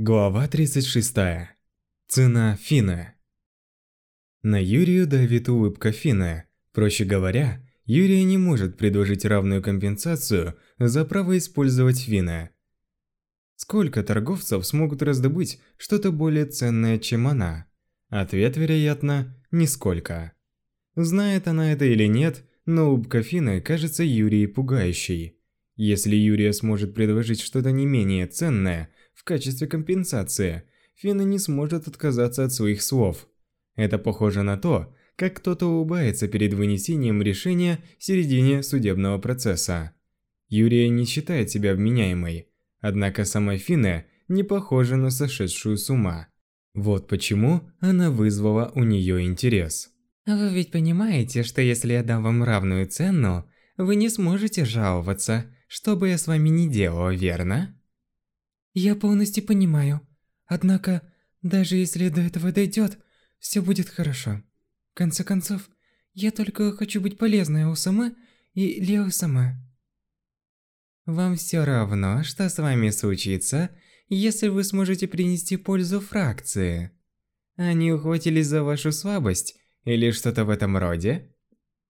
Глава 36. Цена Фина. На Юрию давит улыбка Фина. Проще говоря, Юрия не может предложить равную компенсацию за право использовать Фина. Сколько торговцев смогут раздобыть что-то более ценное, чем она? Ответ, вероятно, нисколько. Знает она это или нет, но улыбка Фина кажется Юрии пугающей. Если Юрия сможет предложить что-то не менее ценное – в качестве компенсации, Фина не сможет отказаться от своих слов. Это похоже на то, как кто-то улыбается перед вынесением решения в середине судебного процесса. Юрия не считает себя вменяемой, однако сама Фина не похожа на сошедшую с ума. Вот почему она вызвала у нее интерес. Вы ведь понимаете, что если я дам вам равную цену, вы не сможете жаловаться, что бы я с вами ни делала, верно? Я полностью понимаю. Однако, даже если до этого дойдет, все будет хорошо. В конце концов, я только хочу быть полезной Усама и Лео сама. Вам все равно, что с вами случится, если вы сможете принести пользу фракции. Они ухватились за вашу слабость или что-то в этом роде?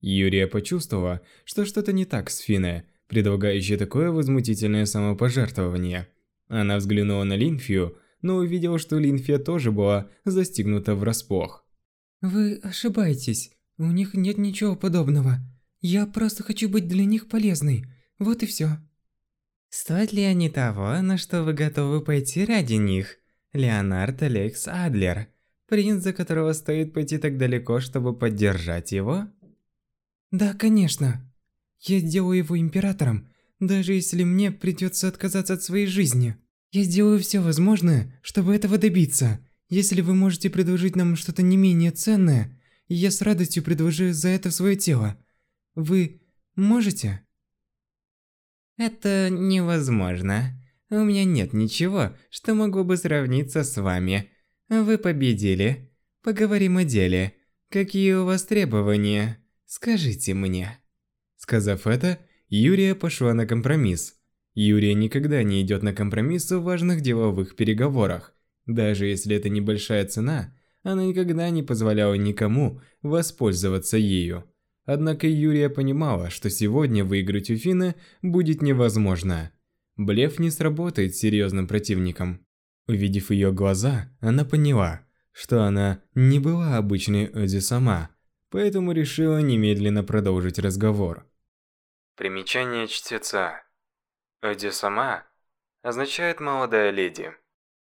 Юрия почувствовала, что что-то не так с Фине, предлагающей такое возмутительное самопожертвование. Она взглянула на Линфию, но увидела, что Линфия тоже была застигнута врасплох. «Вы ошибаетесь. У них нет ничего подобного. Я просто хочу быть для них полезной. Вот и все. Стоят ли они того, на что вы готовы пойти ради них? Леонард Алекс Адлер, принц, за которого стоит пойти так далеко, чтобы поддержать его? Да, конечно. Я сделаю его императором, даже если мне придется отказаться от своей жизни. Я сделаю все возможное, чтобы этого добиться. Если вы можете предложить нам что-то не менее ценное, я с радостью предложу за это свое тело. Вы можете? Это невозможно. У меня нет ничего, что могло бы сравниться с вами. Вы победили. Поговорим о деле. Какие у вас требования? Скажите мне. Сказав это, Юрия пошла на компромисс. Юрия никогда не идет на компромиссы в важных деловых переговорах. Даже если это небольшая цена, она никогда не позволяла никому воспользоваться ею. Однако Юрия понимала, что сегодня выиграть у Фины будет невозможно. Блеф не сработает с серьезным противником. Увидев ее глаза, она поняла, что она не была обычной Эдзи сама, поэтому решила немедленно продолжить разговор. Примечание чтеца. Эдди сама означает «молодая леди».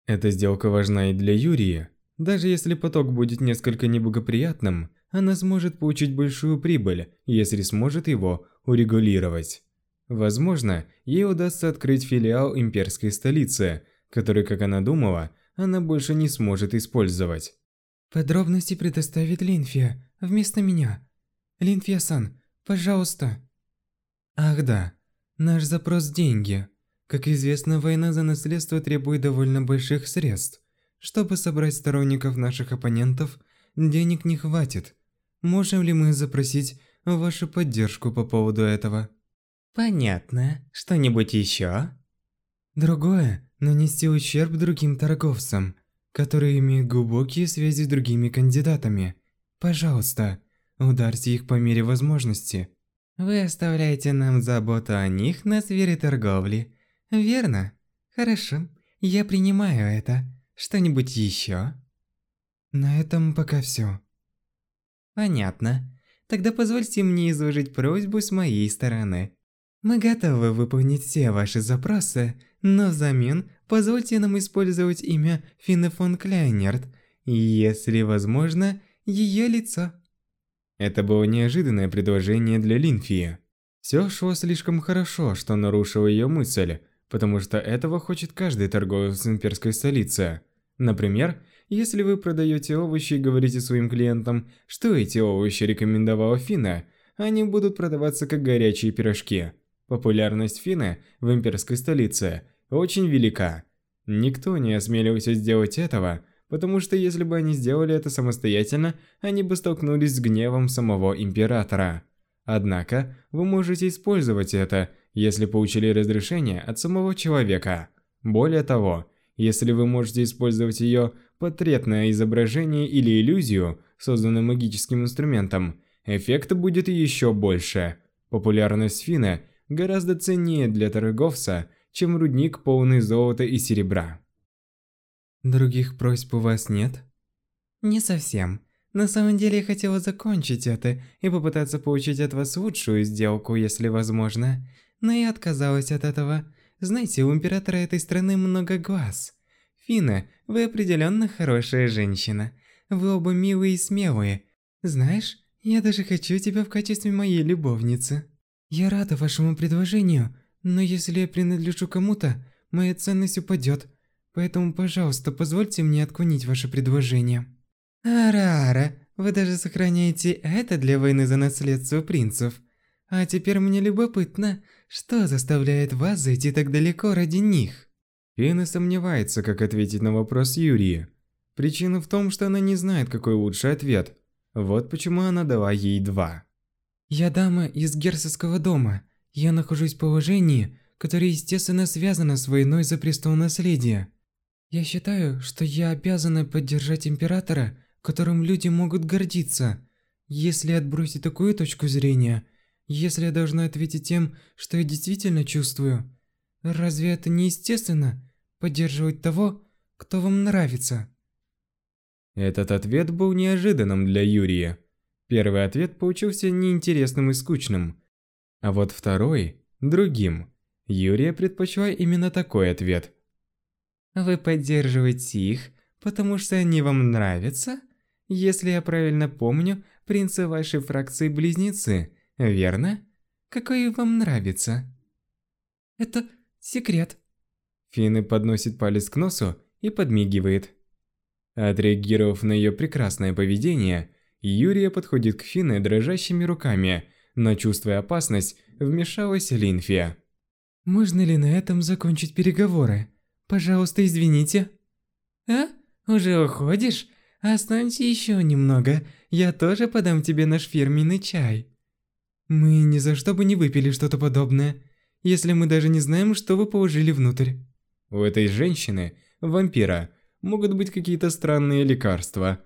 Эта сделка важна и для Юрии. Даже если поток будет несколько неблагоприятным, она сможет получить большую прибыль, если сможет его урегулировать. Возможно, ей удастся открыть филиал имперской столицы, который, как она думала, она больше не сможет использовать. Подробности предоставит Линфия вместо меня. Линфия-сан, пожалуйста. Ах да, наш запрос – деньги. Как известно, война за наследство требует довольно больших средств. Чтобы собрать сторонников наших оппонентов, денег не хватит. Можем ли мы запросить вашу поддержку по поводу этого? Понятно. Что-нибудь еще? Другое – нанести ущерб другим торговцам, которые имеют глубокие связи с другими кандидатами. Пожалуйста, ударьте их по мере возможности. Вы оставляете нам заботу о них на сфере торговли, верно? Хорошо, я принимаю это. Что-нибудь еще? На этом пока все. Понятно. Тогда позвольте мне изложить просьбу с моей стороны. Мы готовы выполнить все ваши запросы, но взамен позвольте нам использовать имя Финне фон Кляйнерт, если возможно, ее лицо. Это было неожиданное предложение для Линфии. Все шло слишком хорошо, что нарушило ее мысль, потому что этого хочет каждый торговец имперской столицы. Например, если вы продаете овощи и говорите своим клиентам, что эти овощи рекомендовала Фина, они будут продаваться как горячие пирожки. Популярность Фины в имперской столице очень велика. Никто не осмеливался сделать этого, потому что если бы они сделали это самостоятельно, они бы столкнулись с гневом самого Императора. Однако, вы можете использовать это, если получили разрешение от самого человека. Более того, Если вы можете использовать ее портретное изображение или иллюзию, созданную магическим инструментом, эффект будет еще больше. Популярность Фина гораздо ценнее для торговца, чем рудник полный золота и серебра. Других просьб у вас нет? Не совсем. На самом деле я хотела закончить это и попытаться получить от вас лучшую сделку, если возможно. Но я отказалась от этого. Знаете, у императора этой страны много глаз. Фина, вы определенно хорошая женщина. Вы оба милые и смелые. Знаешь, я даже хочу тебя в качестве моей любовницы. Я рада вашему предложению, но если я принадлежу кому-то, моя ценность упадет. Поэтому, пожалуйста, позвольте мне отклонить ваше предложение. Арара, вы даже сохраняете это для войны за наследство принцев. А теперь мне любопытно, что заставляет вас зайти так далеко ради них? Фина сомневается, как ответить на вопрос Юрии. Причина в том, что она не знает, какой лучший ответ. Вот почему она дала ей два. Я дама из герцогского дома. Я нахожусь в положении, которое естественно связано с войной за престол наследия. Я считаю, что я обязана поддержать императора которым люди могут гордиться. Если отбросить такую точку зрения, если я должна ответить тем, что я действительно чувствую, разве это не естественно поддерживать того, кто вам нравится? Этот ответ был неожиданным для Юрия. Первый ответ получился неинтересным и скучным, а вот второй – другим. Юрия предпочла именно такой ответ. Вы поддерживаете их, потому что они вам нравятся? Если я правильно помню, принцы вашей фракции близнецы, верно? Какой вам нравится? Это секрет. Финны подносит палец к носу и подмигивает. Отреагировав на ее прекрасное поведение, Юрия подходит к Финне дрожащими руками, но чувствуя опасность, вмешалась Линфия. «Можно ли на этом закончить переговоры? Пожалуйста, извините». «А? Уже уходишь? Останься еще немного, я тоже подам тебе наш фирменный чай. Мы ни за что бы не выпили что-то подобное, если мы даже не знаем, что вы положили внутрь. У этой женщины, вампира, могут быть какие-то странные лекарства.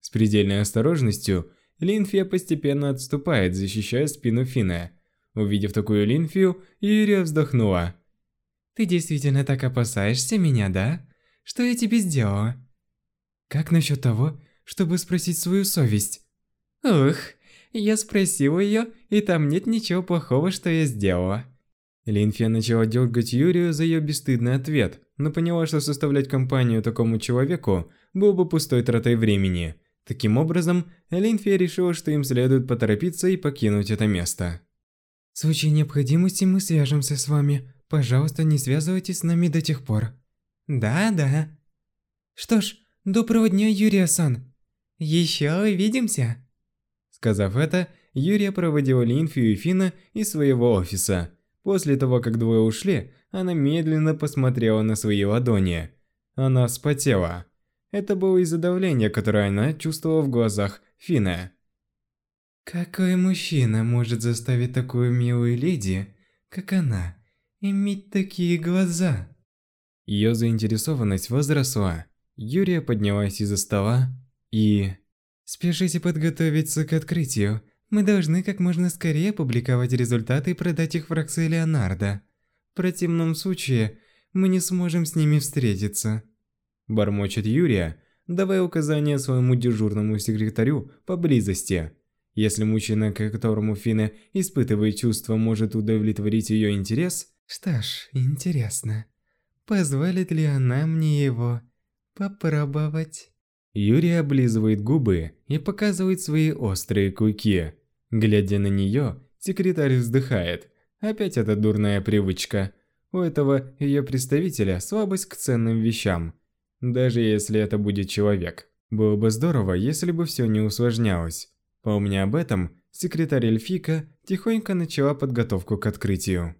С предельной осторожностью, Линфия постепенно отступает, защищая спину Фины. Увидев такую Линфию, Юрия вздохнула. «Ты действительно так опасаешься меня, да? Что я тебе сделала?» Как насчет того, чтобы спросить свою совесть? Ух, я спросила ее, и там нет ничего плохого, что я сделала. Линфия начала дергать Юрию за ее бесстыдный ответ, но поняла, что составлять компанию такому человеку было бы пустой тратой времени. Таким образом, Линфия решила, что им следует поторопиться и покинуть это место. В случае необходимости мы свяжемся с вами. Пожалуйста, не связывайтесь с нами до тех пор. Да-да. Что ж, Доброго дня, Юрия-сан. Еще увидимся. Сказав это, Юрия проводила Линфию и Фина из своего офиса. После того, как двое ушли, она медленно посмотрела на свои ладони. Она вспотела. Это было из-за давления, которое она чувствовала в глазах Фина. Какой мужчина может заставить такую милую леди, как она, иметь такие глаза? Ее заинтересованность возросла. Юрия поднялась из-за стола и... «Спешите подготовиться к открытию. Мы должны как можно скорее опубликовать результаты и продать их фракции Леонардо. В противном случае мы не сможем с ними встретиться». Бормочет Юрия, давая указания своему дежурному секретарю поблизости. Если мужчина, к которому Фина испытывает чувства, может удовлетворить ее интерес... Что ж, интересно, позволит ли она мне его попробовать. Юрий облизывает губы и показывает свои острые клыки. Глядя на нее, секретарь вздыхает. Опять эта дурная привычка. У этого ее представителя слабость к ценным вещам. Даже если это будет человек. Было бы здорово, если бы все не усложнялось. Помня об этом, секретарь Эльфика тихонько начала подготовку к открытию.